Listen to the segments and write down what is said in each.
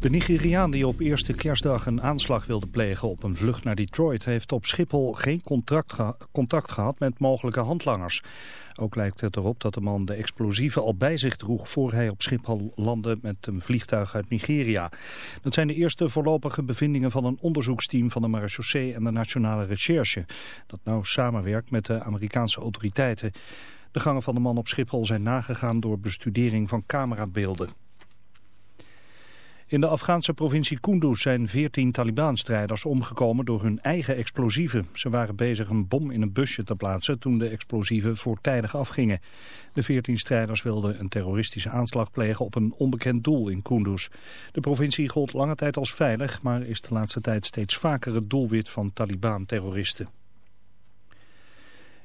De Nigeriaan die op eerste kerstdag een aanslag wilde plegen op een vlucht naar Detroit... heeft op Schiphol geen contact, contact gehad met mogelijke handlangers. Ook lijkt het erop dat de man de explosieven al bij zich droeg... voor hij op Schiphol landde met een vliegtuig uit Nigeria. Dat zijn de eerste voorlopige bevindingen van een onderzoeksteam... van de marechaussee en de Nationale Recherche... dat nou samenwerkt met de Amerikaanse autoriteiten... De gangen van de man op Schiphol zijn nagegaan door bestudering van camerabeelden. In de Afghaanse provincie Kunduz zijn 14 Taliban-strijders omgekomen door hun eigen explosieven. Ze waren bezig een bom in een busje te plaatsen toen de explosieven voortijdig afgingen. De 14 strijders wilden een terroristische aanslag plegen op een onbekend doel in Kunduz. De provincie gold lange tijd als veilig, maar is de laatste tijd steeds vaker het doelwit van Taliban-terroristen.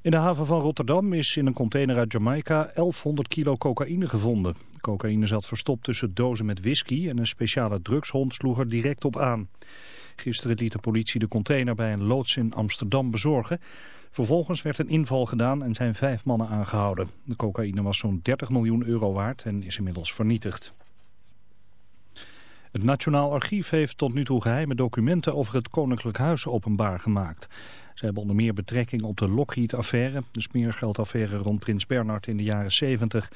In de haven van Rotterdam is in een container uit Jamaica 1100 kilo cocaïne gevonden. De cocaïne zat verstopt tussen dozen met whisky en een speciale drugshond sloeg er direct op aan. Gisteren liet de politie de container bij een loods in Amsterdam bezorgen. Vervolgens werd een inval gedaan en zijn vijf mannen aangehouden. De cocaïne was zo'n 30 miljoen euro waard en is inmiddels vernietigd. Het Nationaal Archief heeft tot nu toe geheime documenten over het Koninklijk Huis openbaar gemaakt. Ze hebben onder meer betrekking op de Lockheed-affaire, de smeergeldaffaire rond Prins Bernhard in de jaren 70.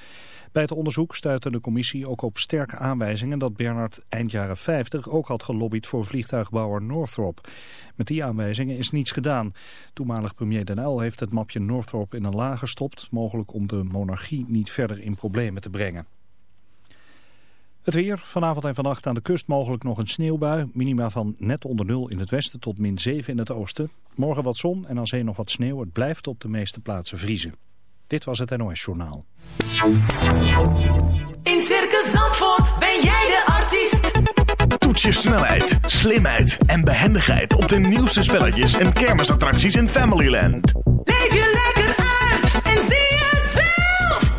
Bij het onderzoek stuitte de commissie ook op sterke aanwijzingen dat Bernhard eind jaren 50 ook had gelobbyd voor vliegtuigbouwer Northrop. Met die aanwijzingen is niets gedaan. Toenmalig premier Den Uyl heeft het mapje Northrop in een laag gestopt, mogelijk om de monarchie niet verder in problemen te brengen. Het weer, vanavond en vannacht aan de kust mogelijk nog een sneeuwbui. Minima van net onder nul in het westen tot min 7 in het oosten. Morgen wat zon en aan zee nog wat sneeuw. Het blijft op de meeste plaatsen vriezen. Dit was het NOS Journaal. In Circus Zandvoort ben jij de artiest. Toets je snelheid, slimheid en behendigheid op de nieuwste spelletjes en kermisattracties in Familyland. Leef je lekker uit en zie.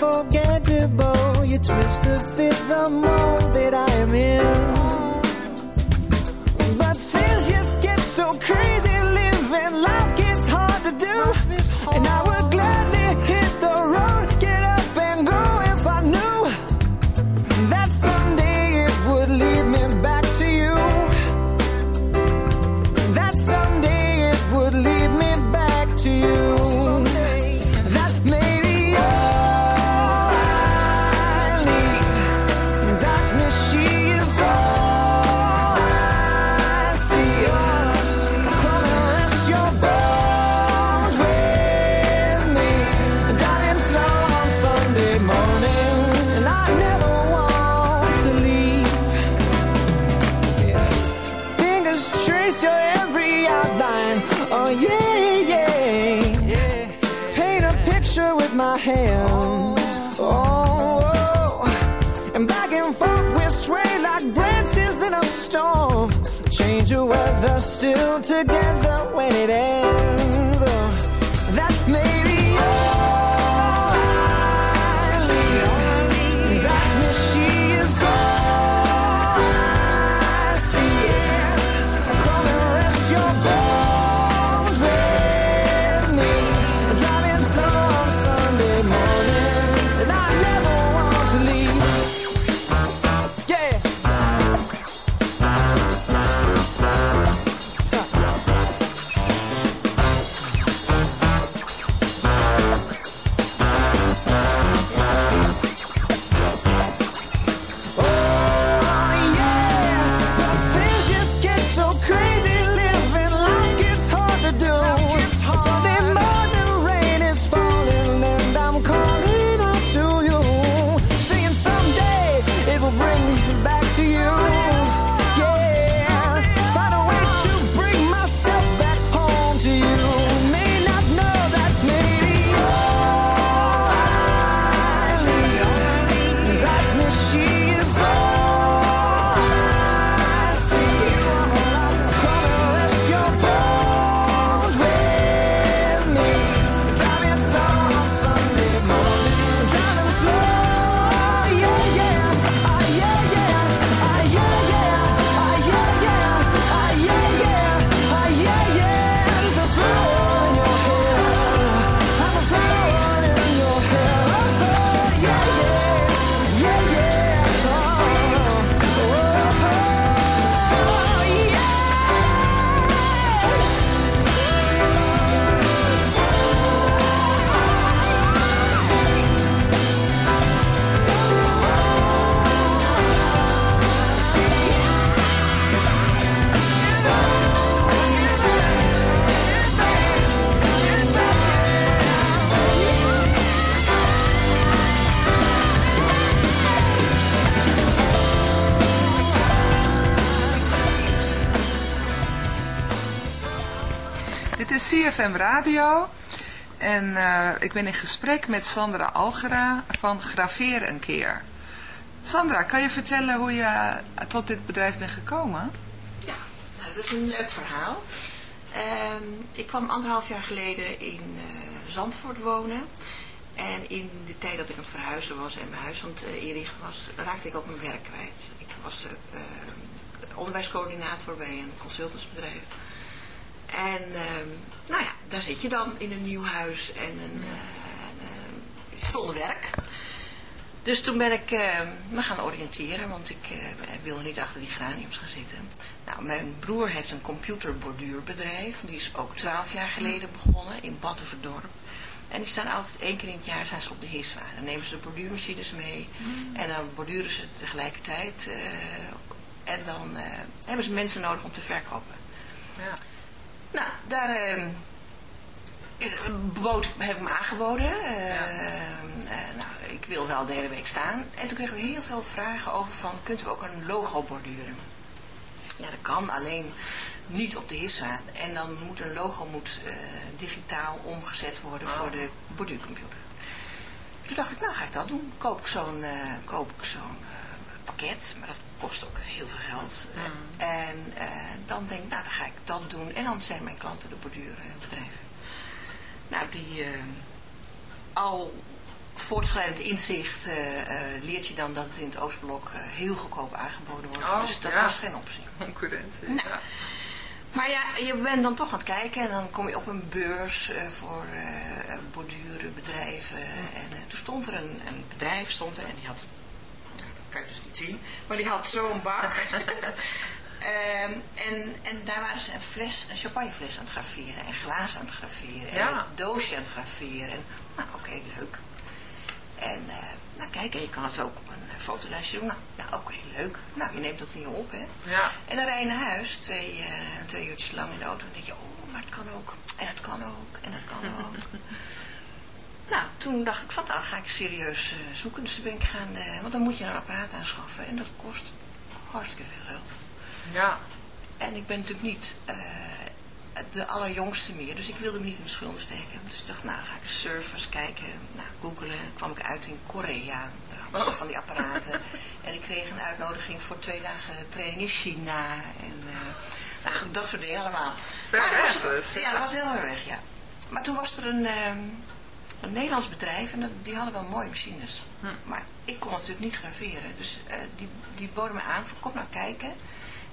Unforgettable. You twist to fit the mold that I am in. But things just get so crazy living. Life gets hard to do. And I would Weather, still together when it ends. CFM Radio. En eh, ik ben in gesprek met Sandra Algera van Graveer een keer. Sandra, kan je vertellen hoe je eh, tot dit bedrijf bent gekomen? Ja, nou, dat is een leuk verhaal. Ehm, ik kwam anderhalf jaar geleden in eh, Zandvoort wonen. En in de tijd dat ik aan het verhuizen was en mijn huis aan het inrichten was, raakte ik ook mijn werk kwijt. Ik was eh, eh, onderwijscoördinator bij een consultantsbedrijf. En ehm, nou ja, daar zit je dan in een nieuw huis en een, eh, eh, zonder werk. Dus toen ben ik eh, me gaan oriënteren, want ik eh, wilde niet achter die graniums gaan zitten. Nou, mijn broer heeft een computerborduurbedrijf. Die is ook twaalf jaar geleden begonnen in Battenverdorp. En die staan altijd één keer in het jaar zijn ze op de HISWA. Dan nemen ze de borduurmachines mee en dan borduren ze tegelijkertijd. en dan hebben ze mensen nodig om te verkopen. Ja. Nou, daar eh, is, bood, heb ik me aangeboden. Eh, eh, nou, ik wil wel de hele week staan. En toen kregen we heel veel vragen over van, kunt u ook een logo borduren? Ja, dat kan, alleen niet op de HISA. En dan moet een logo moet, eh, digitaal omgezet worden voor de borduurcomputer. Toen dacht ik, nou ga ik dat doen. Koop ik zo'n eh, koop ik zo'n eh, pakket, maar dat kost ook heel veel geld. En eh, dan denk ik, nou dan ga ik dat doen. En dan zijn mijn klanten de borduurbedrijven. Nou, die eh, al voortschrijdend inzicht eh, eh, leert je dan dat het in het Oostblok eh, heel goedkoop aangeboden wordt. Oh, dus dat ja. was geen optie. Concurrentie. Nou. Ja. Maar ja, je bent dan toch aan het kijken en dan kom je op een beurs eh, voor eh bordurenbedrijven. En eh, toen stond er een, een bedrijf stond er en die had, kan je dus niet zien, maar die had zo'n bak. Ehm, en, en daar waren ze een fles, een champagnefles aan het graveren en glazen aan het graveren Ja. en een doosje aan het graveren. En, nou oké, leuk. En eh, nou kijk, je kan het ook op een eh, fotolijstje doen. Nou, nou oké, leuk. Nou, je neemt dat je op, hè. Ja. En dan rij je naar huis, twee, eh, twee uurtjes lang in de auto. En denk je, oh, maar het kan ook. En het kan ook. En het kan ook. nou, toen dacht ik van, nou ga ik serieus eh, zoeken. Dus toen ben ik gaan, eh, want dan moet je een apparaat aanschaffen. En dat kost hartstikke veel geld. Ja. En ik ben natuurlijk niet eh, de allerjongste meer. Dus ik wilde me niet in de schulden steken. Dus ik dacht, nou, ga ik eens kijken. Nou, googelen. kwam ik uit in Korea. Daar hadden ze van die apparaten. en ik kreeg een uitnodiging voor twee dagen training in China. En nou, dat soort dingen allemaal. Ver weg dus, Ja, ja. dat was heel erg weg, ja. Maar toen was er een, ehm, een Nederlands bedrijf en dat, die hadden wel mooie machines. Hm. Maar ik kon natuurlijk niet graveren. Dus eh, die, die boden me aan, van, kom nou kijken.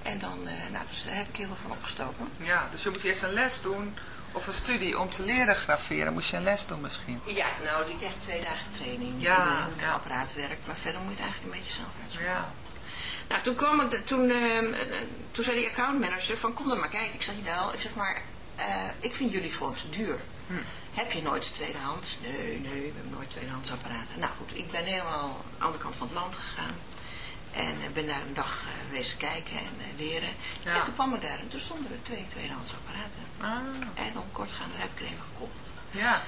En dan, eh, nou, dus daar heb ik heel veel van opgestoken. ja, dus je moet eerst een les doen of een studie om te leren graveren. Moest je een les doen misschien? Ja, nou, die kreeg twee dagen training. Ja, in, eh, hoe het ja. apparaat werkt. Maar verder moet je het eigenlijk een beetje zelf uitzoeken. Ja. Nou, toen kwam de- toen, eh, toen zei die accountmanager van, kom dan maar kijken. Ik zeg, wel, ik zeg maar, eh, ik vind jullie gewoon te duur. Hm. Heb je nooit tweedehands? Nee, nee, we hebben nooit tweedehands apparaten. Nou goed, ik ben helemaal aan de andere kant van het land gegaan. En eh, ben daar een dag eh, geweest kijken en eh, leren. Ja. En toen kwam ik daar en toen stonden er twee tweedehands apparaten. Ah, En om kort te gaan, daar heb ik er even gekocht. ja.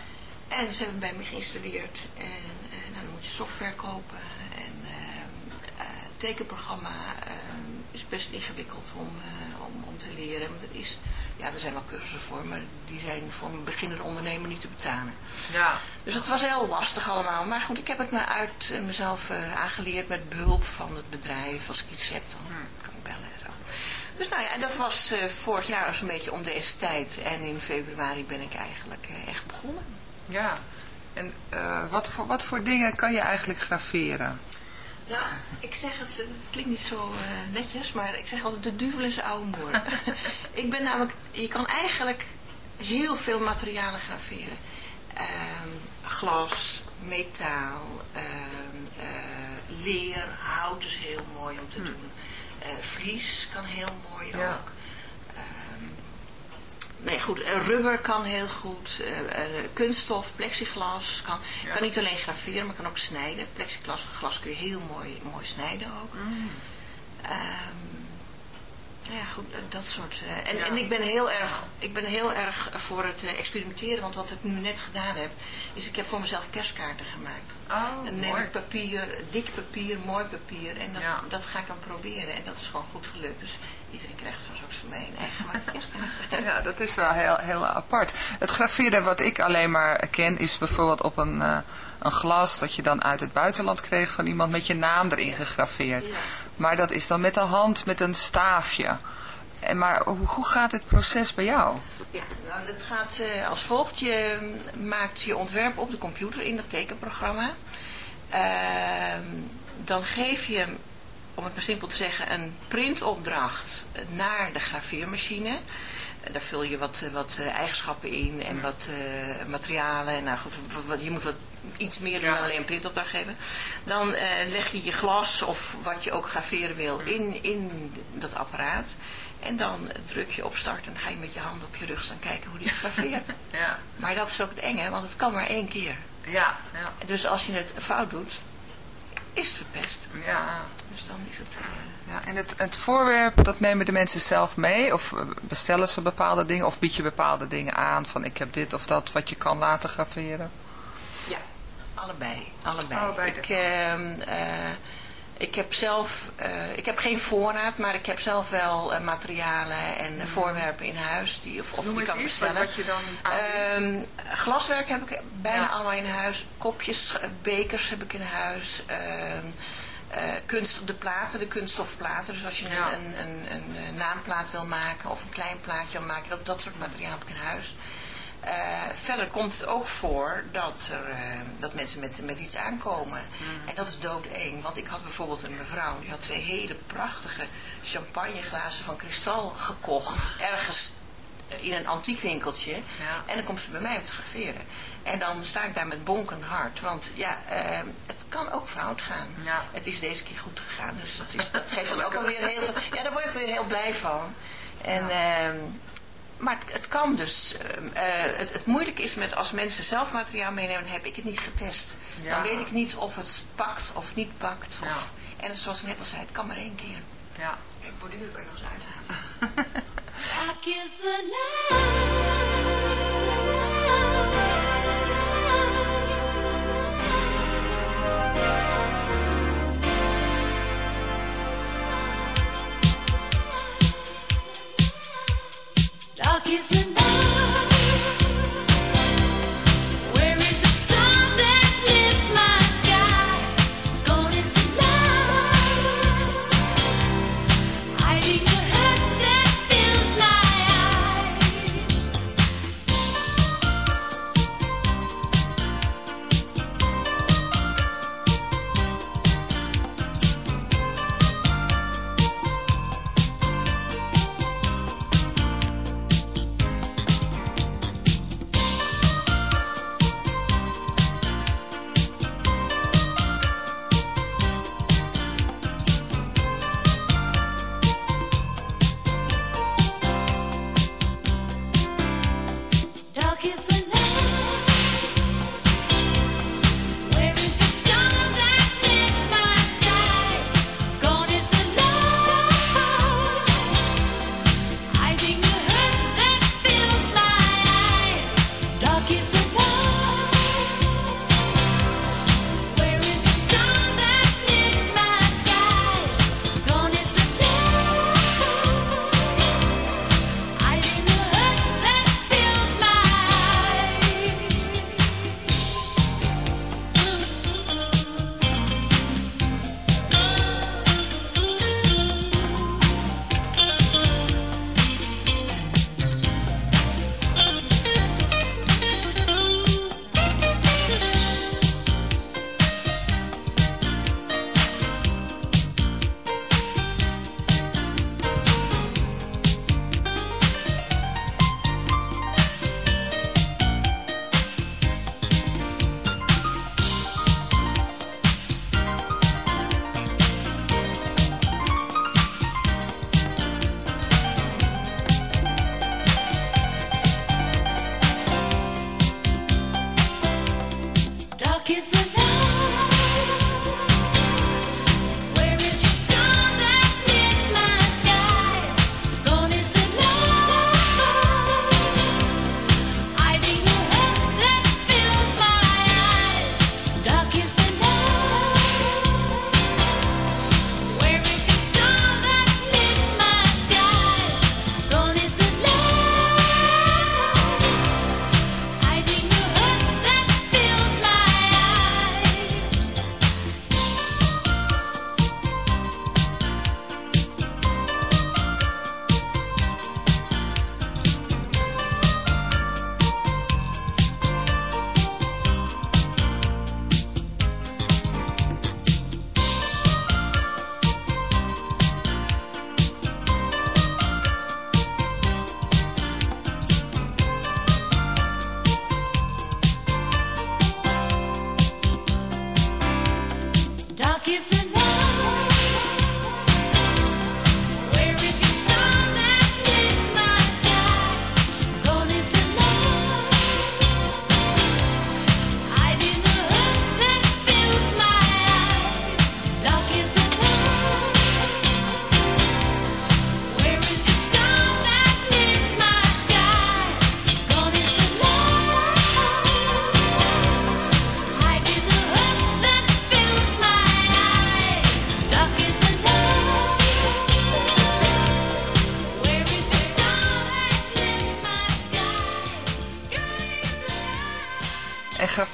En ze hebben bij me geïnstalleerd. En eh, nou, dan moet je software kopen. En eh, tekenprogramma ehm, is best ingewikkeld om, eh, om, om te leren. Want er, is, ja, er zijn wel cursussen voor, maar die zijn voor een beginnende ondernemer niet te betalen. Ja. Dus het was heel lastig allemaal. Maar goed, ik heb het me uit eh, mezelf eh, aangeleerd met behulp van het bedrijf. Als ik iets heb, dan kan ik bellen en zo. Dus nou ja, en dat was eh, vorig jaar zo'n beetje om deze tijd. En in februari ben ik eigenlijk echt begonnen. Ja. En wat, voor, wat voor dingen kan je eigenlijk graveren? Ja, ik zeg het, het klinkt niet zo eh, netjes, maar ik zeg altijd de duvel is oude moer. ik ben namelijk, je kan eigenlijk heel veel materialen graveren. Ehm, glas, metaal, ehm, eh, leer, hout is heel mooi om te doen. Eh, vlies kan heel mooi Ja. ook. Nee, goed, eh, rubber kan heel goed, eh, eh, kunststof, plexiglas, kan, Ja. kan niet alleen graveren, maar kan ook snijden. Plexiglas glas kun je heel mooi, mooi snijden ook. Mm. Ehm, Ja, goed, dat soort. eh, en, en ik ben heel erg, ik ben heel erg voor het eh, experimenteren, want wat ik nu net gedaan heb, is ik heb voor mezelf kerstkaarten gemaakt. Oh, dan neem mooi. ik papier, dik papier, mooi papier, en dat, Ja. dat ga ik dan proberen. En dat is gewoon goed gelukt. Dus iedereen krijgt van straks van mij een eigen kerstkaart. Ja, dat is wel heel, heel apart. Het graveren wat ik alleen maar ken is bijvoorbeeld op een, eh, een glas dat je dan uit het buitenland kreeg van iemand met je naam erin gegraveerd. Ja. Maar dat is dan met de hand met een staafje. En maar hoe, gaat het proces bij jou? Ja, nou, dat gaat eh, als volgt. Je mm, maakt je ontwerp op de computer in dat tekenprogramma. Ehm, dan geef je, om het maar simpel te zeggen, een printopdracht naar de graveermachine. Eh, Daar vul je wat, eh, wat eh, eigenschappen in en wat eh, materialen. En nou goed, wat- je moet wat, iets meer dan alleen een printopdracht geven. Dan leg je je glas of wat je ook graveren wil in, in dat apparaat. En dan druk je op start en dan ga je met je hand op je rug staan kijken hoe die graveert. Ja, maar dat is ook het enge, want het kan maar één keer. ja, ja. Dus als je het fout doet, is verpest. ja. Dus dan is het... eh, Ja, en het, het voorwerp, dat nemen de mensen zelf mee? Of eh, bestellen ze bepaalde dingen? Of bied je bepaalde dingen aan? Van ik heb dit of dat wat je kan laten graveren? Ja, allebei. allebei. Ik, ik heb zelf, eh, ik heb geen voorraad, maar ik heb zelf wel eh, materialen en eh, voorwerpen in huis die of, of Noem die kan bestellen. wat je dan. Ehm, glaswerk heb ik bijna Ja. allemaal in huis. Kopjes, bekers heb ik in huis. Ehm, eh, kunst de platen, de kunststofplaten. Dus als je Ja. een, een, een, naamplaat wil maken of een klein plaatje wil maken, dat, dat soort materiaal heb ik in huis. Eh, verder komt het ook voor dat, er, eh, dat mensen met, met iets aankomen. En dat is doodeng. Want ik had bijvoorbeeld een mevrouw, die had twee hele prachtige champagneglazen van kristal gekocht. Ergens in een antiekwinkeltje. En dan komt ze bij mij fotograferen. En dan sta ik daar met bonkend hart. Want ja, eh, het kan ook fout gaan. Ja. Het is deze keer goed gegaan. Dus dat, is, dat geeft dan ook alweer heel veel... Ja, daar word ik weer heel blij van. En... ehm, maar het, kan dus. ehm, eh, het, het moeilijke is met als mensen zelf materiaal meenemen, dan heb ik het niet getest. Ja. Dan weet ik niet of het pakt of niet pakt. Of, Ja. En zoals ik net al zei, het kan maar één keer. Ja. Kijk, borduren kan je nog eens uithalen. Dark is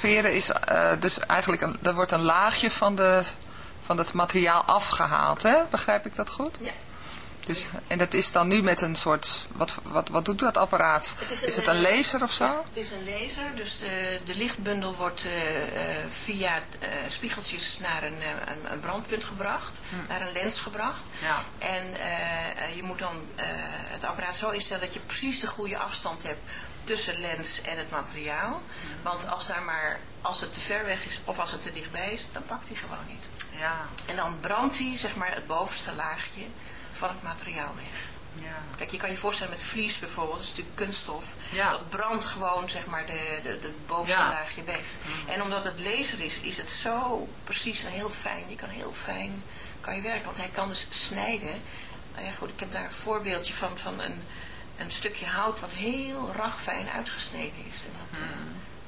Is eh, dus eigenlijk, een, er wordt een laagje van, de, van het materiaal afgehaald, hè? Begrijp ik dat goed? Ja. Dus, en dat is dan nu met een soort, wat, wat, wat doet dat apparaat? Het is is, een, het een laser of zo? Ja, het is een laser, dus de, de lichtbundel wordt eh, via eh, spiegeltjes naar een, een, een brandpunt gebracht, naar een lens gebracht. Ja. En eh, je moet dan het apparaat zo instellen dat je precies de goede afstand hebt tussen lens en het materiaal. Want als, daar maar, als het te ver weg is of als het te dichtbij is, dan pakt hij gewoon niet. Ja, En dan brandt hij zeg maar, het bovenste laagje van het materiaal weg. ja. Kijk, je kan je voorstellen met vlies bijvoorbeeld, dat is natuurlijk kunststof. Ja. Dat brandt gewoon zeg maar de, de, de bovenste Ja. laagje weg. En omdat het laser is, is het zo precies en heel fijn. Je kan heel fijn kan je werken, want hij kan dus snijden. Nou ja goed, ik heb daar een voorbeeldje van, van een, een stukje hout wat heel ragfijn uitgesneden is. En dat, eh,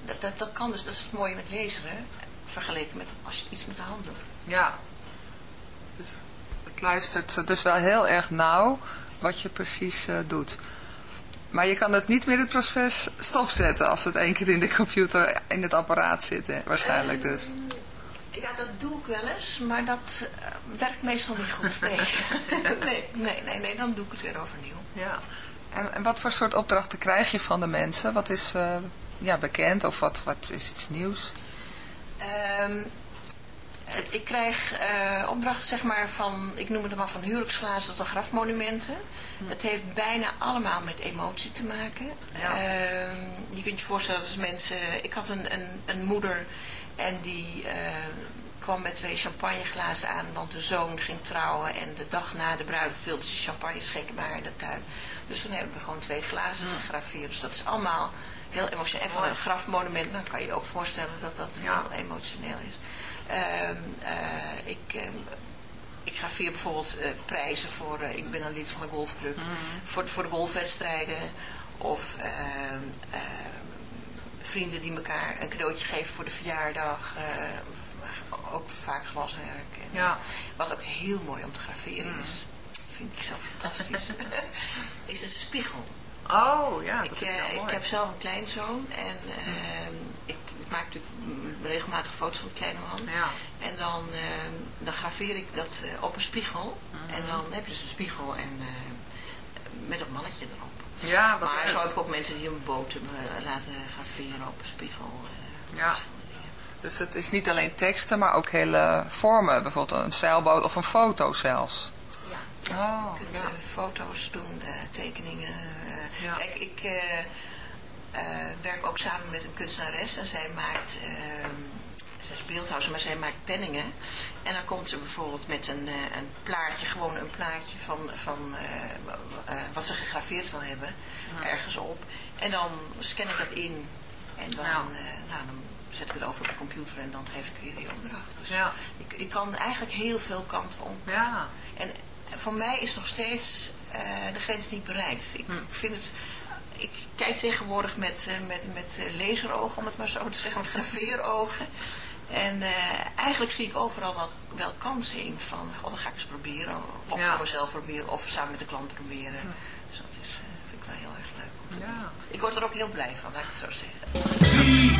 dat, dat, dat kan dus, dat is het mooie met laseren, vergeleken met als je iets met de hand doet. Ja. Dus het luistert dus wel heel erg nauw wat je precies eh, doet. Maar je kan het niet meer het proces stopzetten als het één keer in de computer, in het apparaat zit, hè, waarschijnlijk dus. Ja, dat doe ik wel eens, maar dat eh, werkt meestal niet goed. Nee. nee, nee, nee, nee, dan doe ik het weer overnieuw. Ja. En, en wat voor soort opdrachten krijg je van de mensen? Wat is eh, ja, bekend of wat, wat is iets nieuws? Ehm, ik krijg eh opdrachten zeg maar van, ik noem het maar van huwelijksglazen tot de grafmonumenten. Het heeft bijna allemaal met emotie te maken. Ja. Ehm, je kunt je voorstellen dat als mensen, ik had een, een, een moeder en die eh, kwam met twee champagneglazen aan, want de zoon ging trouwen en de dag na de bruiloft wilde ze champagne schenken bij haar in de tuin. Dus toen hebben we gewoon twee glazen gegraveerd. Dus dat is allemaal heel emotioneel. En van een grafmonument, dan kan je je ook voorstellen dat dat Ja. heel emotioneel is. Ehm, eh, ik, ehm, ik graveer bijvoorbeeld eh, prijzen voor, eh, ik ben een lid van de golfclub, voor, voor de golfwedstrijden. Of ehm, vrienden die elkaar een cadeautje geven voor de verjaardag. ook vaak glaswerk. En, Ja. wat ook heel mooi om te graveren is, vind ik zelf fantastisch, is een spiegel. Oh, ja, Ik, eh, ik heb zelf een kleinzoon en ehm, ik, maak natuurlijk regelmatig foto's van de kleine man. Ja. En dan, ehm, dan graveer ik dat eh, op een spiegel. Mhm. En dan heb je dus een spiegel en eh, met dat mannetje erop. Ja, wat maar leuk. zo heb ik ook mensen die een boot hebben laten graveren op een spiegel. Ja. Dus het is niet alleen teksten, maar ook hele vormen. Bijvoorbeeld een zeilboot of een foto zelfs. Oh, Je kunt ja. foto's doen, eh, tekeningen. eh. Ja. Kijk, ik eh, werk ook samen met een kunstenares en zij maakt, ehm, zij is beeldhouwer, maar zij maakt penningen. En dan komt ze bijvoorbeeld met een, een plaatje, gewoon een plaatje van, van wat ze gegraveerd wil hebben, ergens op. En dan scan ik dat in en dan, nou, dan zet ik het over op de computer en dan geef ik weer die opdracht. Dus Ja. ik, ik kan eigenlijk heel veel kanten op. Ja, En voor mij is nog steeds eh, de grens niet bereikt. Ik Hm. vind het... Ik kijk tegenwoordig met, eh, met, met eh, laserogen, om het maar zo te zeggen, met graveerogen. En eh, eigenlijk zie ik overal wel, wel kansen in van, god, dan ga ik eens proberen. Of Ja. voor mezelf proberen, of samen met de klant proberen. Dus dat is, eh, vind ik wel heel erg leuk. om te Ja. doen. Ik word er ook heel blij van, laat ik het zo zeggen. I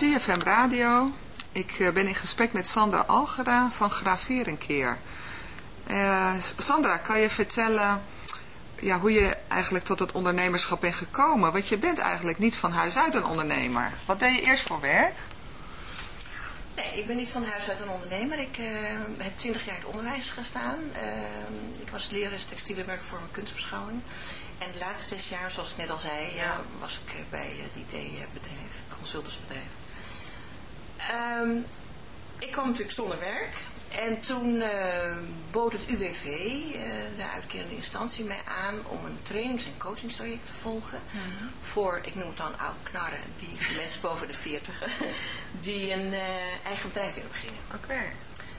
CFM Radio. Ik eh, ben in gesprek met Sandra Algera van Graveer een keer. Eh, Sandra, kan je vertellen ja, hoe je eigenlijk tot het ondernemerschap bent gekomen? Want je bent eigenlijk niet van huis uit een ondernemer. Wat deed je eerst voor werk? Nee, ik ben niet van huis uit een ondernemer. Ik eh, heb twintig jaar in het onderwijs gestaan. Ik was lerares textiele werk voor mijn kunstbeschouwing. En de laatste zes jaar, zoals ik net al zei, ja, was ik bij het IT-bedrijf, consultantsbedrijf. Ehm, ik kwam natuurlijk zonder werk. En toen eh, bood het UWV, eh, de uitkerende instantie, mij aan om een trainings- en coachingstraject te volgen. Voor, ik noem het dan oude knarren, die mensen boven de 40, die een eh, eigen bedrijf willen beginnen. Oké.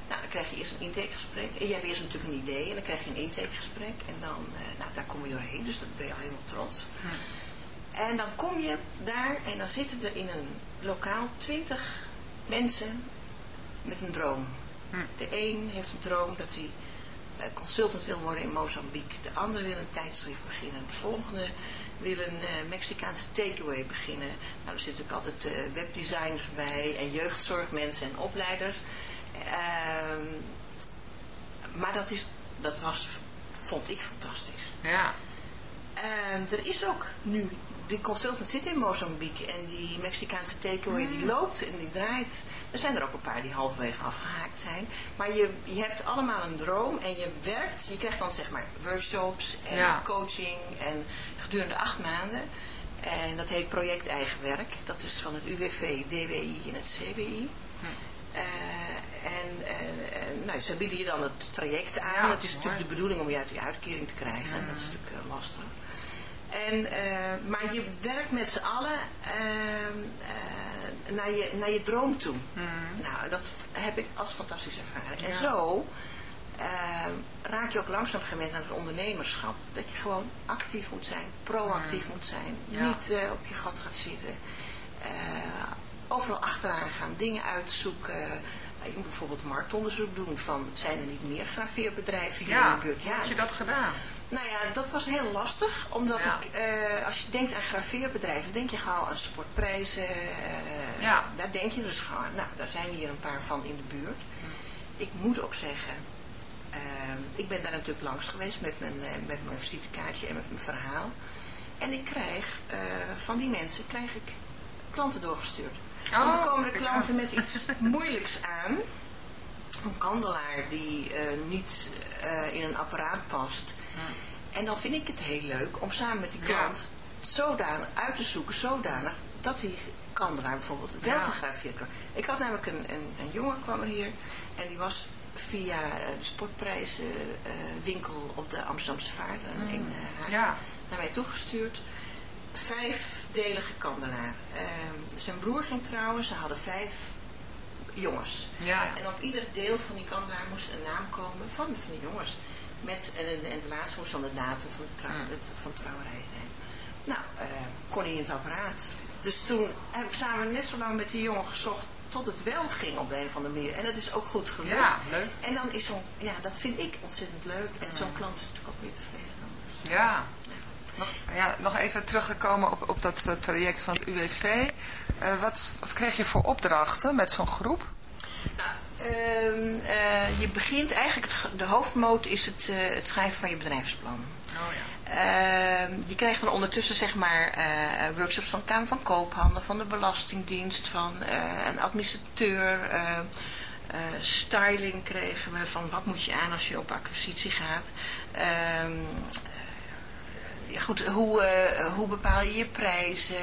Nou, dan krijg je eerst een intakegesprek. En je hebt eerst natuurlijk een idee en dan krijg je een intakegesprek. En dan, eh, nou, daar kom je doorheen, dus dan ben je al helemaal trots. En dan kom je daar en dan zitten er in een lokaal twintig mensen met een droom. De een heeft een droom dat hij eh, consultant wil worden in Mozambique. De ander wil een tijdschrift beginnen. De volgende wil een eh, Mexicaanse takeaway beginnen. Nou, er zitten natuurlijk altijd eh, webdesigners bij en jeugdzorgmensen en opleiders. Ehm, maar dat, is, dat was, vond ik fantastisch. Ja. Ehm, er is ook nu, die consultant zit in Mozambique en die Mexicaanse takeaway die loopt en die draait. Er zijn er ook een paar die halverwege afgehaakt zijn. Maar je, je hebt allemaal een droom en je werkt, je krijgt dan zeg maar workshops en Ja. coaching en gedurende acht maanden. En dat heet project eigen werk. Dat is van het UWV, DWI en het CWI. Eh, en eh, eh, nou, ze bieden je dan het traject aan. Ja, het is natuurlijk de bedoeling om je uit die uitkering te krijgen. En dat is natuurlijk eh, lastig. En, eh, maar je werkt met z'n allen ehm, eh, naar, je, naar je droom toe. Nou, dat heb ik als fantastisch ervaren. En Ja. zo ehm, raak je ook langzaam gewend aan het ondernemerschap. Dat je gewoon actief moet zijn, proactief moet zijn. Ja. Niet eh, op je gat gaat zitten. Overal achteraan gaan, dingen uitzoeken. Je moet bijvoorbeeld marktonderzoek doen van zijn er niet meer graveerbedrijven hier in Ja, de buurt? hoe heb je dat gedaan? Nou ja, dat was heel lastig, omdat Ja. ik, eh, als je denkt aan graveerbedrijven, denk je gauw aan sportprijzen. eh, Ja. Daar denk je dus gauw aan. Nou, daar zijn hier een paar van in de buurt. Ik moet ook zeggen, eh, ik ben daar natuurlijk langs geweest met mijn, met mijn visitekaartje en met mijn verhaal. En ik krijg, van die mensen, krijg ik klanten doorgestuurd. Oh, dan komen de klanten met iets moeilijks aan. Een kandelaar die eh, niet eh, in een apparaat past. En dan vind ik het heel leuk om samen met die Ja. klant zodanig uit te zoeken, zodanig dat die kandelaar bijvoorbeeld wel gegraveerd kan. Ik had namelijk een, een, een jongen kwam er hier en die was via eh, de sportprijzenwinkel op de Amsterdamse Vaart eh, in Haarlem Ja. naar mij toegestuurd. Vijfdelige kandelaar. Ehm, zijn broer ging trouwen, ze hadden vijf jongens. Ja. En op ieder deel van die kandelaar moest een naam komen van, van de jongens. Met, en, en, de laatste moest dan de datum van de, trouw, het- van trouwerij zijn. Nou, eh, kon hij in het apparaat. Dus toen heb ik samen net zo lang met die jongen gezocht tot het wel ging op de een of andere manier. En dat is ook goed gelukt. Ja, leuk. En dan is zo'n, ja, dat vind ik ontzettend leuk. En zo'n klant is natuurlijk ook weer tevreden. dan. Dus, Ja. Nog, ja, nog even teruggekomen op, op dat eh, traject van het UWV. Eh, wat, kreeg je voor opdrachten met zo'n groep? Nou, ehm, eh, je begint eigenlijk, de hoofdmoot is het, eh, het schrijven van je bedrijfsplan. Oh ja. Ehm, je krijgt dan ondertussen zeg maar workshops van de Kamer van Koophandel, van de Belastingdienst, van een administrateur, styling kregen we van wat moet je aan als je op acquisitie gaat. Ehm, goed, hoe, hoe bepaal je je prijzen?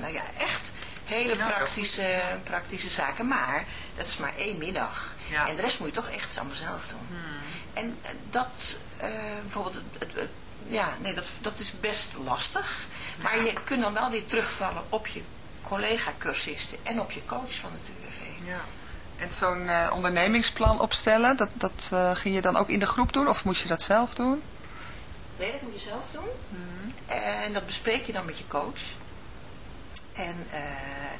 Nou ja, echt hele Ja, praktische, praktische zaken. Maar dat is maar één middag. Ja. En de rest moet je toch echt allemaal zelf doen. En eh, dat, eh, bijvoorbeeld, het, het- het- ja, nee, dat, dat is best lastig. Maar je kunt dan wel weer terugvallen op je collega-cursisten en op je coach van het UWV. ja. En zo'n eh, ondernemingsplan opstellen, dat, dat eh, ging je dan ook in de groep doen? Of moest je dat zelf doen? Nee, dat moet je zelf doen. En dat bespreek je dan met je coach. En eh,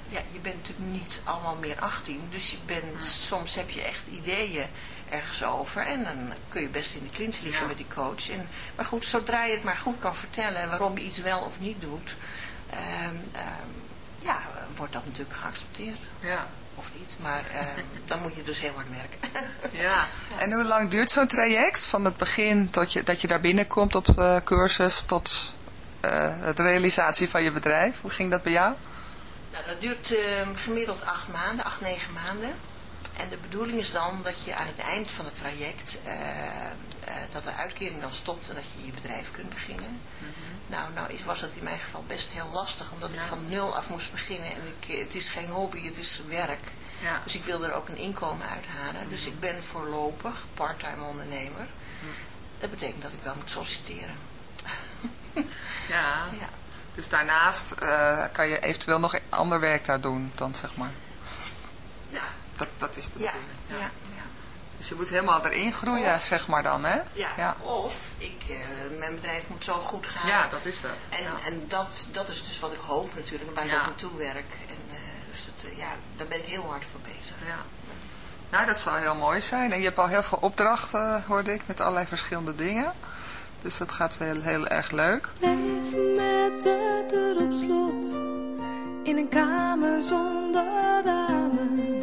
ja, je bent natuurlijk niet allemaal meer 18. Dus je bent, soms heb je echt ideeën ergens over. En dan kun je best in de klins liggen Ja. met die coach. En, maar goed, zodra je het maar goed kan vertellen waarom je iets wel of niet doet. ehm, ehm, ja, wordt dat natuurlijk geaccepteerd. Ja. Of niet, maar ehm, dan moet je dus heel hard werken. Ja, en hoe lang duurt zo'n traject? Van het begin tot je, dat je daar binnenkomt op de cursus tot eh de realisatie van je bedrijf. Hoe ging dat bij jou? Nou, dat duurt ehm, gemiddeld acht maanden, acht, negen maanden. En de bedoeling is dan dat je aan het eind van het traject, eh, eh, dat de uitkering dan stopt en dat je je bedrijf kunt beginnen. Nou, nou is- was dat in mijn geval best heel lastig, omdat ik van nul af moest beginnen. En ik, het is geen hobby, het is werk. Ja. Dus ik wil er ook een inkomen uithalen. Dus ik ben voorlopig parttime ondernemer. Dat betekent dat ik wel moet solliciteren. Ja. Ja. Dus daarnaast eh, kan je eventueel nog ander werk daar doen dan zeg maar. Ja. Dat, dat is de Ja. Ja. ja. Dus je moet helemaal erin groeien, Of- zeg maar dan, hè? Ja. Of ik, eh, mijn bedrijf moet zo goed gaan. Ja, dat is het. En, en dat, dat is dus wat ik hoop natuurlijk, en waar ik naartoe werk. En, eh, dus dat, ja, daar ben ik heel hard voor bezig. ja. Nou, dat zou heel mooi zijn. En je hebt al heel veel opdrachten, hoorde ik, met allerlei verschillende dingen. Dus dat gaat wel heel erg leuk. Leven met de deur op slot. In een kamer zonder ramen.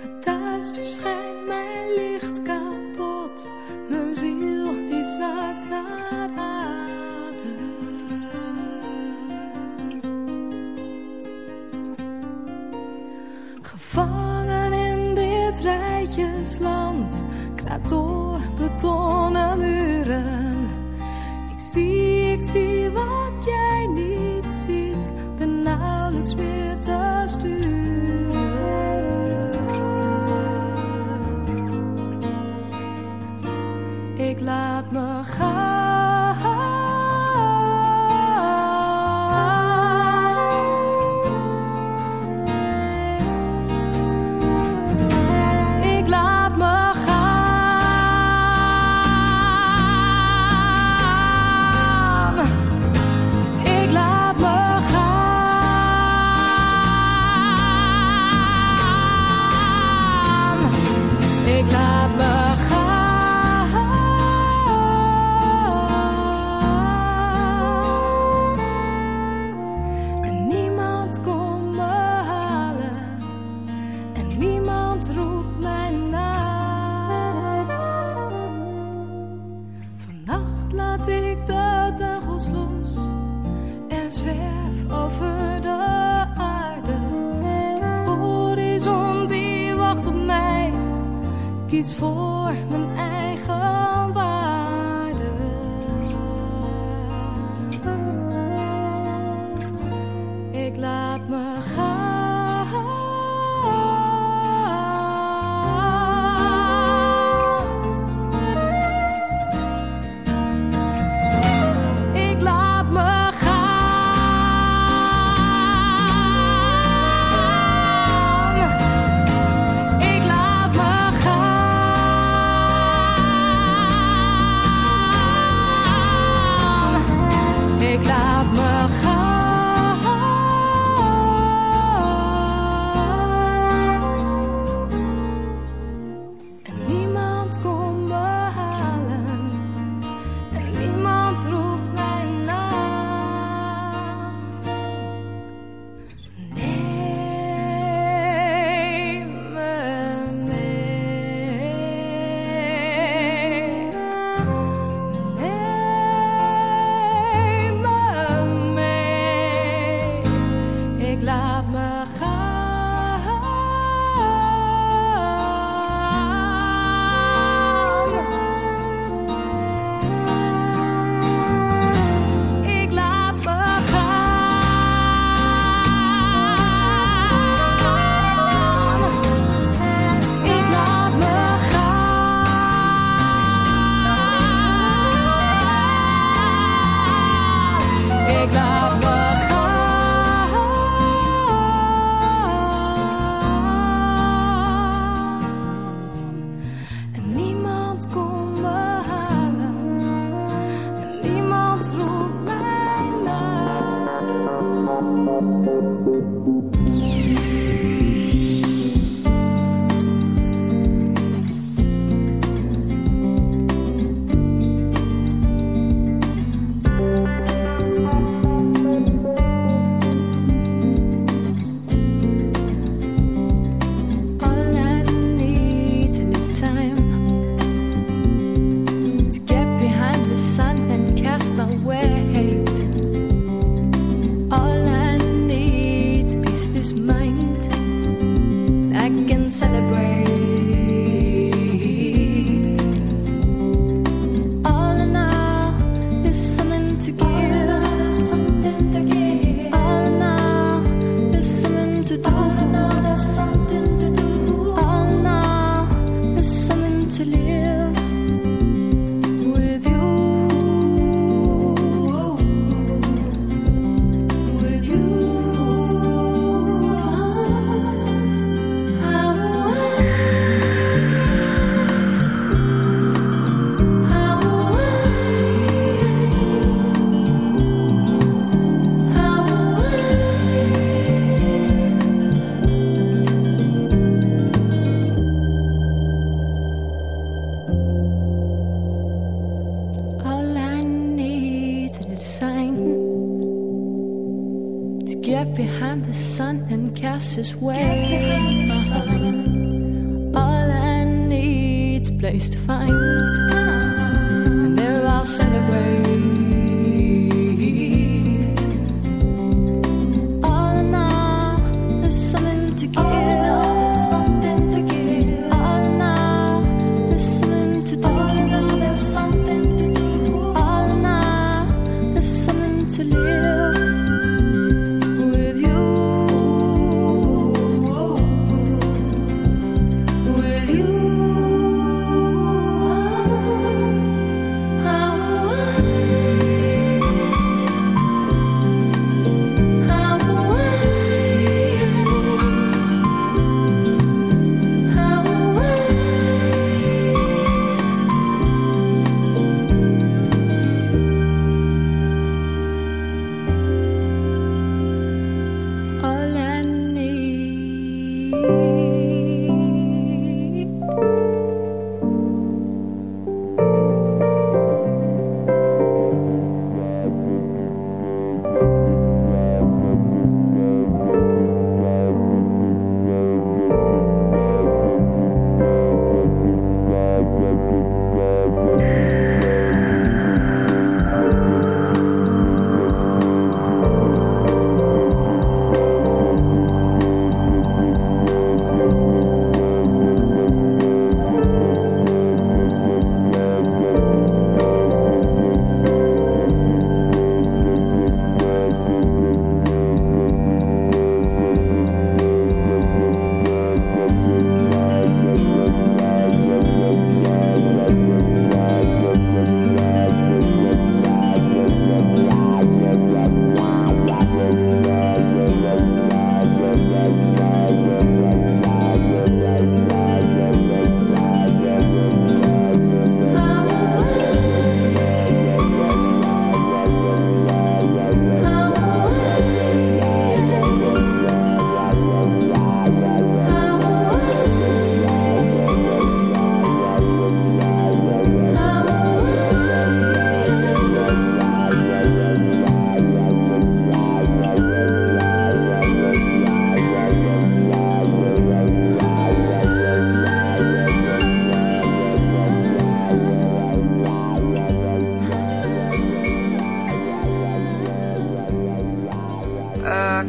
Het duister schijnt mijn licht kapot. Mijn ziel die snaakt naar adem. Gevangen in dit rijtjesland. Kruip door betonnen muren. Ik zie, wat jij niet ziet. Ben nauwelijks meer nicest way.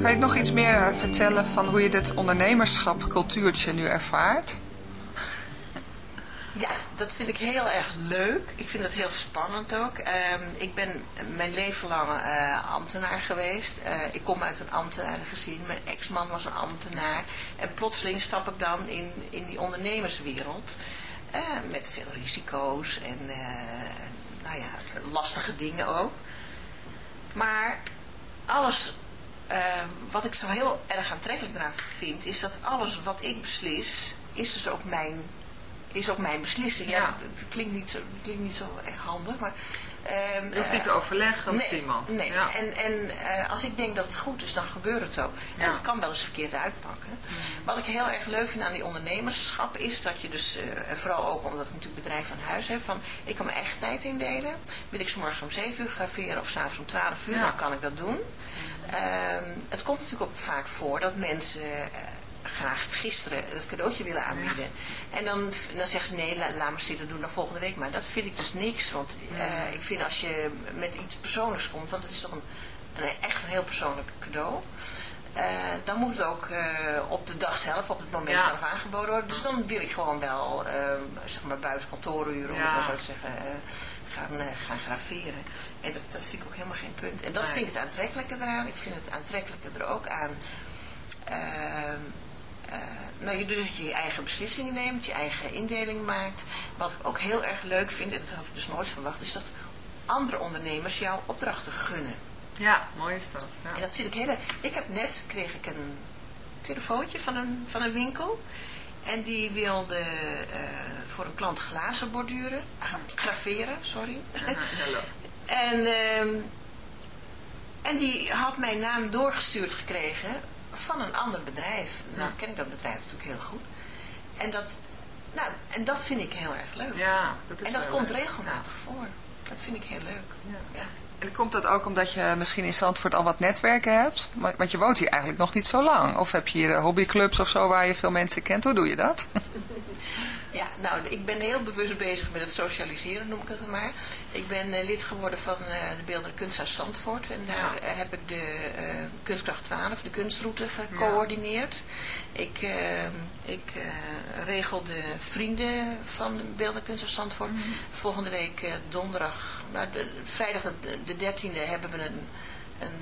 Kan je nog iets meer eh, vertellen van hoe je dit ondernemerschap cultuurtje nu ervaart? Ja, dat vind ik heel erg leuk. Ik vind het heel spannend ook. Ehm, ik ben mijn leven lang eh, ambtenaar geweest. Eh, ik kom uit een ambtenarengezin. Mijn ex-man was een ambtenaar. En plotseling stap ik dan in, in die ondernemerswereld. met veel risico's en nou ja, lastige dingen ook. Maar alles eh, wat ik zo heel erg aantrekkelijk eraan vind, is dat alles wat ik beslis, is dus ook mijn, is ook mijn beslissing. Ja, Ja. het klinkt niet zo, klinkt niet zo echt handig, maar... ehm, Je hoeft niet te overleggen met iemand. Nee, Ja. en, en eh, als ik denk dat het goed is, dan gebeurt het ook. En Ja. het kan wel eens verkeerd uitpakken. Wat ik heel erg leuk vind aan die ondernemerschap is dat je dus, eh, vooral ook omdat ik natuurlijk bedrijf van huis heb, van ik kan mijn eigen tijd indelen. Wil ik 's morgens om 7 uur graveren of s'avonds om 12 uur, Ja. dan kan ik dat doen. Ehm, het komt natuurlijk ook vaak voor dat mensen eh, graag gisteren het cadeautje willen aanbieden. En dan, dan zeggen ze nee, la- laat maar zitten, doen dan volgende week maar. Dat vind ik dus niks, want eh, ik vind als je met iets persoonlijks komt, want het is toch een, een echt een heel persoonlijk cadeau. eh, dan moet het ook eh, op de dag zelf, op het moment Ja. zelf aangeboden worden. Dus dan wil ik gewoon wel, eh, zeg maar buiten kantooruren, om Ja. het maar zo te zeggen, gaan, gaan graveren. En dat, dat vind ik ook helemaal geen punt. En dat Nee. vind ik het aantrekkelijke eraan. Ik vind het aantrekkelijke er ook aan. Eh, nou, je dus dat je je eigen beslissingen neemt, je eigen indeling maakt. Wat ik ook heel erg leuk vind, en dat had ik dus nooit verwacht, is dat andere ondernemers jouw opdrachten gunnen. Ja, mooi is dat. En Ja. dat vind ik hele... Ik heb net, kreeg ik een telefoontje van een, van een winkel. En die wilde eh, voor een klant glazen borduren. ah, Graveren, sorry. Hallo. En, ehm, en die had mijn naam doorgestuurd gekregen van een ander bedrijf. Nou, ken ik dat bedrijf natuurlijk heel goed. En dat, nou, en dat vind ik heel erg leuk. Ja, dat is en dat komt leuk. regelmatig voor. Dat vind ik heel leuk. Ja. Ja. En komt dat ook omdat je misschien in Zandvoort al wat netwerken hebt? Want want je woont hier eigenlijk nog niet zo lang. Of heb je hier eh, hobbyclubs of zo waar je veel mensen kent? Hoe doe je dat? Ja, nou, ik ben heel bewust bezig met het socialiseren, noem ik het maar. Ik ben eh, lid geworden van eh, de Beeldende Kunsthuis Zandvoort. En daar Ja. eh, heb ik de Kunstkracht 12, de kunstroute, gecoördineerd. Ik, ik regel de vrienden van de Beeldende Kunsthuis Zandvoort. Mhm. Volgende week donderdag, nou, de, vrijdag de, de 13e hebben we een... een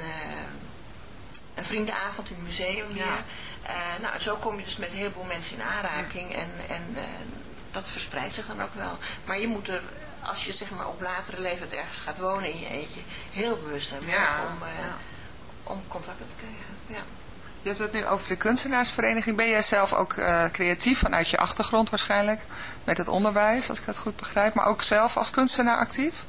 een vriendenavond in het museum weer. Ja. Nou, zo kom je dus met een heleboel mensen in aanraking en, en dat verspreidt zich dan ook wel. Maar je moet er, als je zeg maar op latere leeftijd ergens gaat wonen in je eentje, heel bewust aan werken Ja, om, eh, ja. om contacten te krijgen. Ja. Je hebt het nu over de kunstenaarsvereniging. Ben jij zelf ook eh, creatief vanuit je achtergrond waarschijnlijk? Met het onderwijs, als ik dat goed begrijp. Maar ook zelf als kunstenaar actief?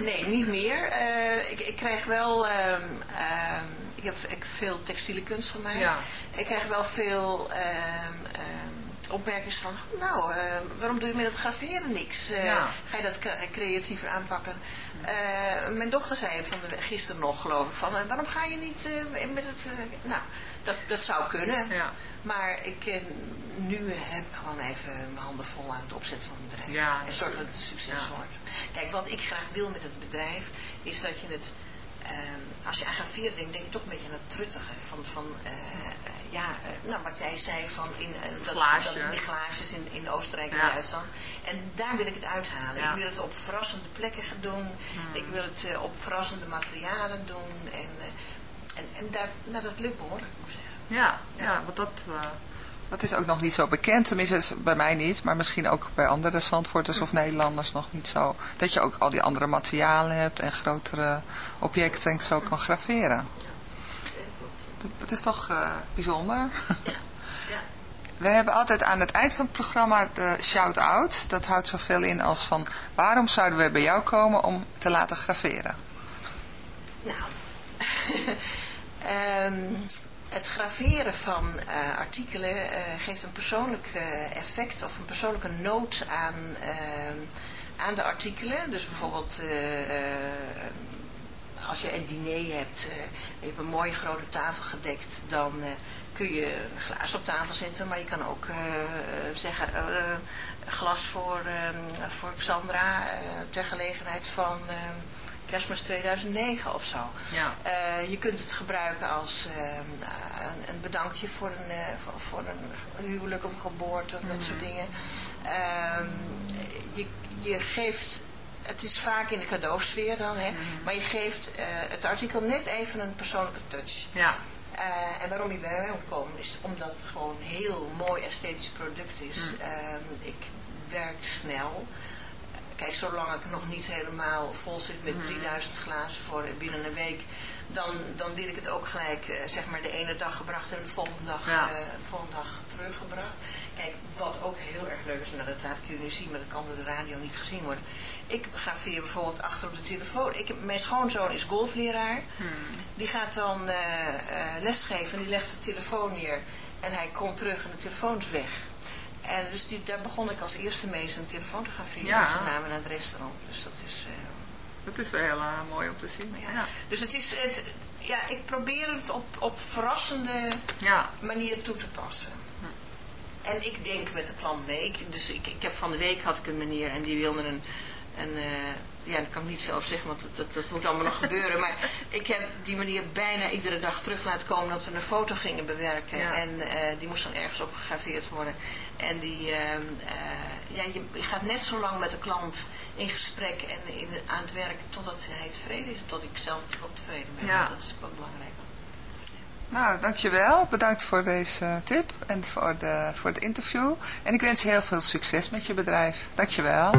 Nee, niet meer. Eh, ik, ik krijg wel, ehm, ehm, ik heb ik veel textiele kunst gemaakt. Ja. Ik krijg wel veel ehm, opmerkingen van, nou, ehm, waarom doe je met het graveren niks? Eh, Ja. Ga je dat cre- creatiever aanpakken? Eh, mijn dochter zei het van de, gisteren nog, geloof ik, van, eh, waarom ga je niet eh, met het, eh, nou, dat, dat zou kunnen. Ja. Maar ik, eh, nu heb ik gewoon even mijn handen vol aan het opzetten van het bedrijf. Ja, en zorgen dat het een succes wordt. Kijk, wat ik graag wil met het bedrijf, is dat je het, ehm, als je aan graveren denkt, denk je toch een beetje aan het truttige. Van, van eh, eh, ja, eh, nou wat jij zei van in, dat, glaasje. dat- die glaasjes in, in Oostenrijk en Ja. Duitsland. En daar wil ik het uithalen. Ja. Ik wil het op verrassende plekken gaan doen. Ik wil het op verrassende materialen doen. En, en, en daar, nou, dat lukt behoorlijk, moet ik zeggen. Ja, ja want dat, dat is ook nog niet zo bekend. Tenminste, bij mij niet. Maar misschien ook bij andere Zandvoorters of Nederlanders nog niet zo. Dat je ook al die andere materialen hebt en grotere objecten en zo kan graveren. Dat, dat is toch eh, bijzonder. Ja. We hebben altijd aan het eind van het programma de shout-out. Dat houdt zoveel in als van waarom zouden we bij jou komen om te laten graveren? Nou, ehm, het graveren van eh, artikelen eh, geeft een persoonlijk eh, effect of een persoonlijke noot aan, aan de artikelen. Dus bijvoorbeeld als je een diner hebt, je hebt een mooie grote tafel gedekt, dan kun je een glaas op tafel zetten, maar je kan ook zeggen glas voor, voor Xandra ter gelegenheid van kerstmis 2009 of zo. Ja. Eh, je kunt het gebruiken als ehm, een, een bedankje voor een, eh, voor, een huwelijk of een geboorte of dat soort dingen. Ehm, je, je geeft, het is vaak in de cadeausfeer dan, hè, maar je geeft eh, het artikel net even een persoonlijke touch. Ja, en waarom je bij mij komen is omdat het gewoon een heel mooi esthetisch product is. Ehm, ik werk snel. Kijk, zolang ik nog niet helemaal vol zit met 3000 glazen voor binnen een week, dan, dan wil ik het ook gelijk, eh, zeg maar, de ene dag gebracht en de volgende dag, Ja. eh, de volgende dag teruggebracht. Kijk, wat ook heel erg leuk is, nou dat laat ik jullie nu zien, maar dat kan door de radio niet gezien worden. Ik graveer bijvoorbeeld achter op de telefoon. Ik heb, mijn schoonzoon is golfleraar. Die gaat dan eh, eh, lesgeven en die legt zijn telefoon neer. En hij komt terug en de telefoon is weg. En dus die, daar begon ik als eerste mee zijn telefoon te graveren. Ja. met zijn naam en het restaurant. Dus dat is... eh, dat is wel heel eh, mooi om te zien. ja. Ja. Dus het is... Het, ja, ik probeer het op, op verrassende Ja. manier toe te passen. En ik denk met de klant mee. Ik, dus ik, ik heb van de week had ik een meneer en die wilde een, En eh, ja, daar kan ik niet over zeggen, want dat, dat, dat moet allemaal nog gebeuren. Maar ik heb die manier bijna iedere dag terug laten komen dat we een foto gingen bewerken. Ja. En eh, die moest dan ergens op gegraveerd worden. En die, ehm, eh, ja, je, je gaat net zo lang met de klant in gesprek en in, aan het werk totdat hij tevreden is. Tot ik zelf ook tevreden ben. Ja. Dat is ook belangrijk. Nou, dankjewel. Bedankt voor deze tip en voor, de, voor het interview. En ik wens je heel veel succes met je bedrijf. Dankjewel.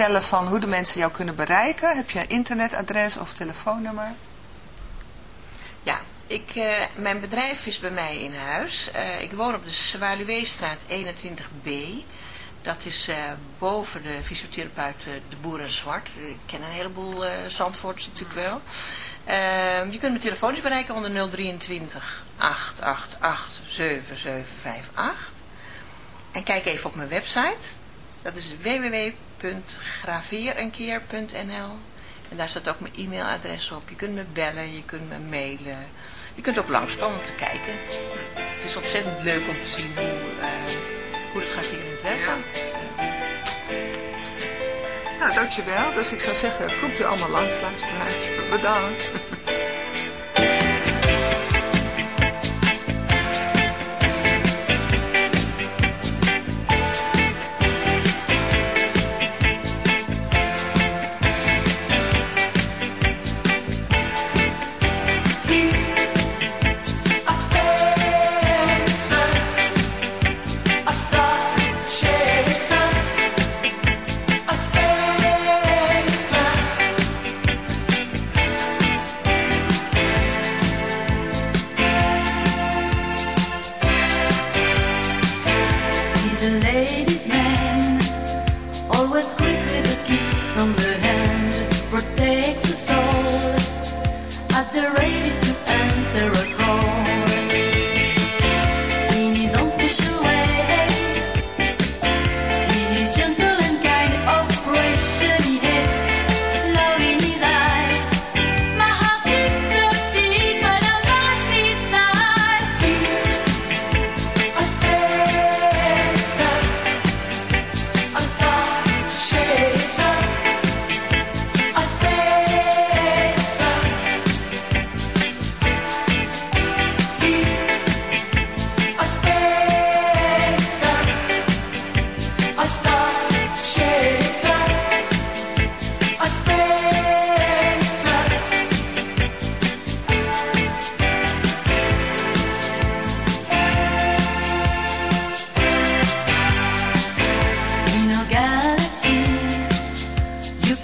Vertellen van hoe de mensen jou kunnen bereiken? Heb je een internetadres of telefoonnummer? Ja, ik, eh, mijn bedrijf is bij mij in huis. Eh, ik woon op de Zwaluweestraat 21b. Dat is eh, boven de fysiotherapeut De Boeren Zwart. Ik ken een heleboel eh Zandvoorts natuurlijk wel. Eh, je kunt me telefonisch bereiken onder 023 888 7758. En kijk even op mijn website. Dat is www.graveerenkeer.nl En daar staat ook mijn e-mailadres op. Je kunt me bellen, je kunt me mailen. Je kunt ook langskomen om te kijken. Het is ontzettend leuk om te zien hoe, eh, hoe het graveren in het werk gaat. Nou, dankjewel. Dus ik zou zeggen, komt u allemaal langs, luisteraars. Bedankt.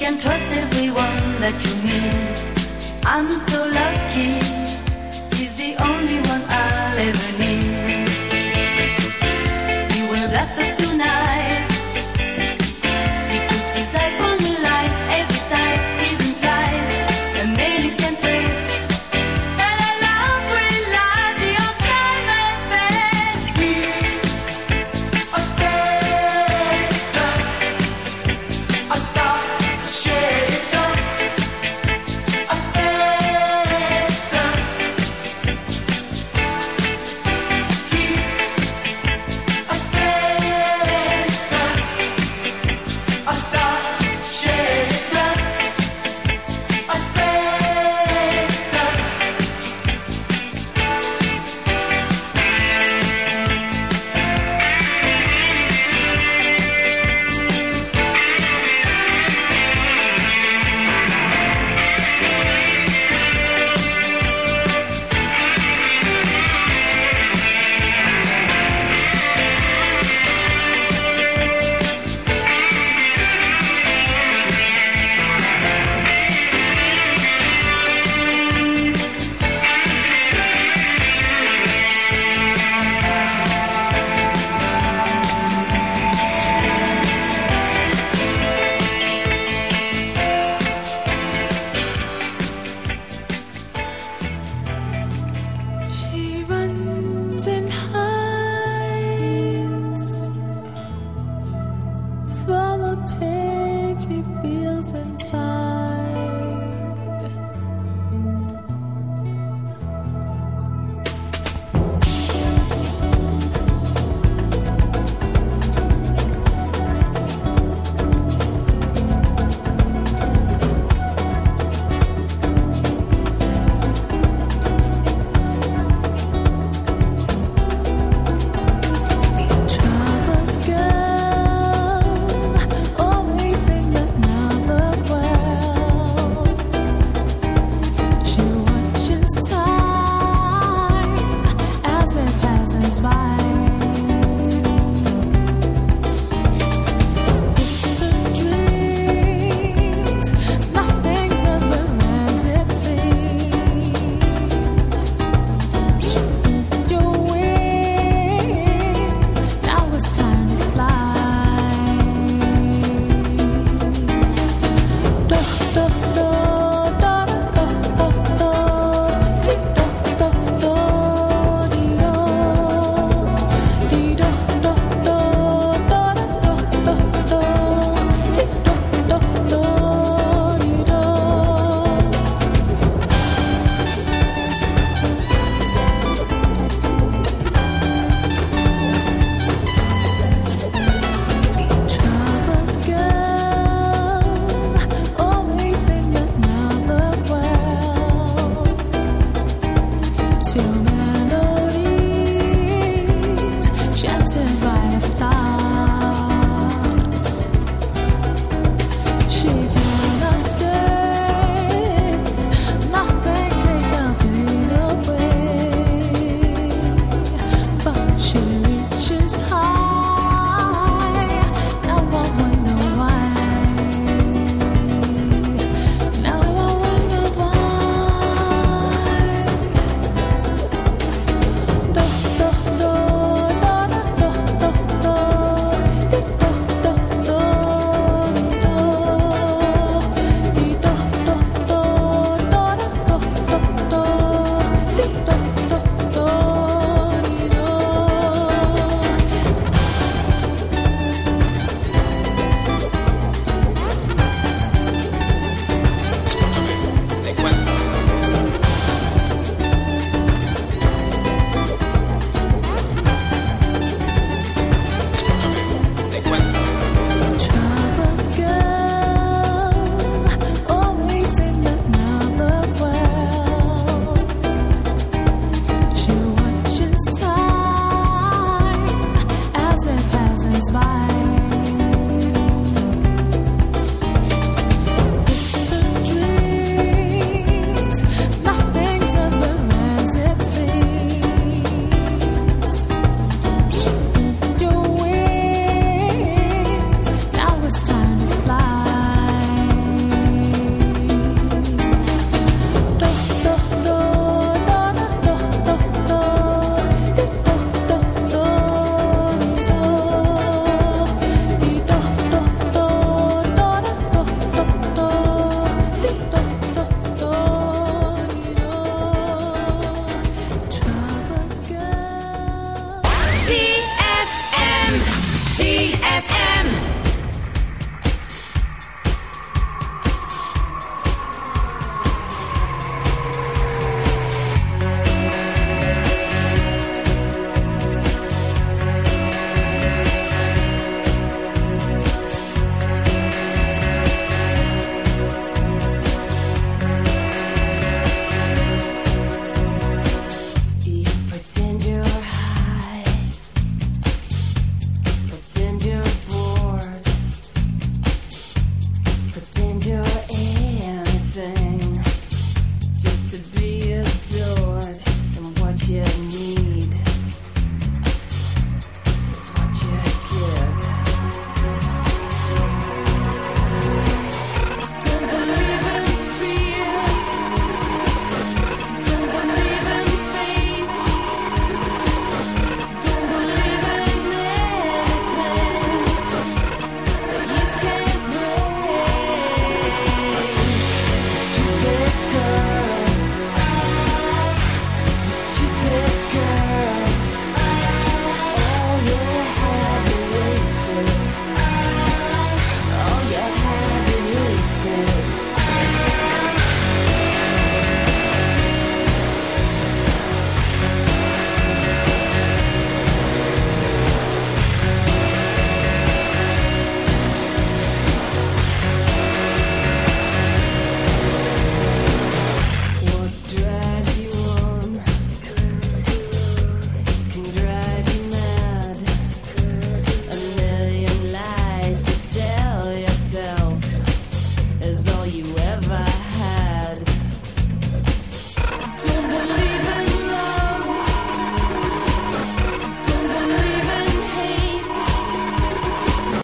Can trust everyone that you meet. I'm so lucky, he's the only one I'll ever